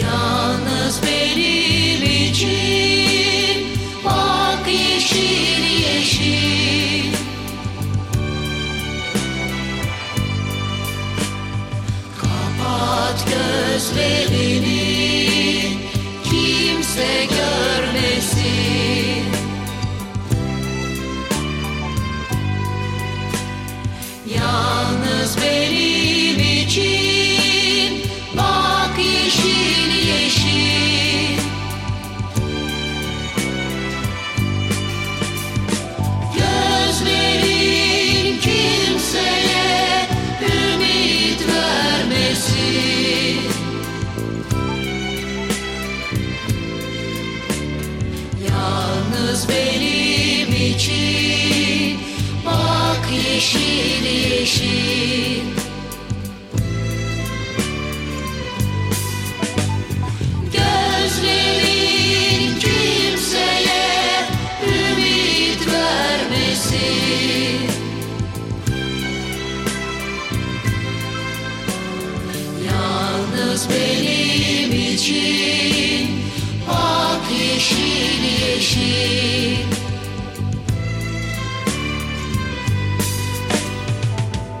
Yalnız benim için Bak yeşil yeşil. Kapat gözlerini. Yalnız benim için Bak yeşil yeşil. Gözlerin kimseye ümit vermesin. Yalnız benim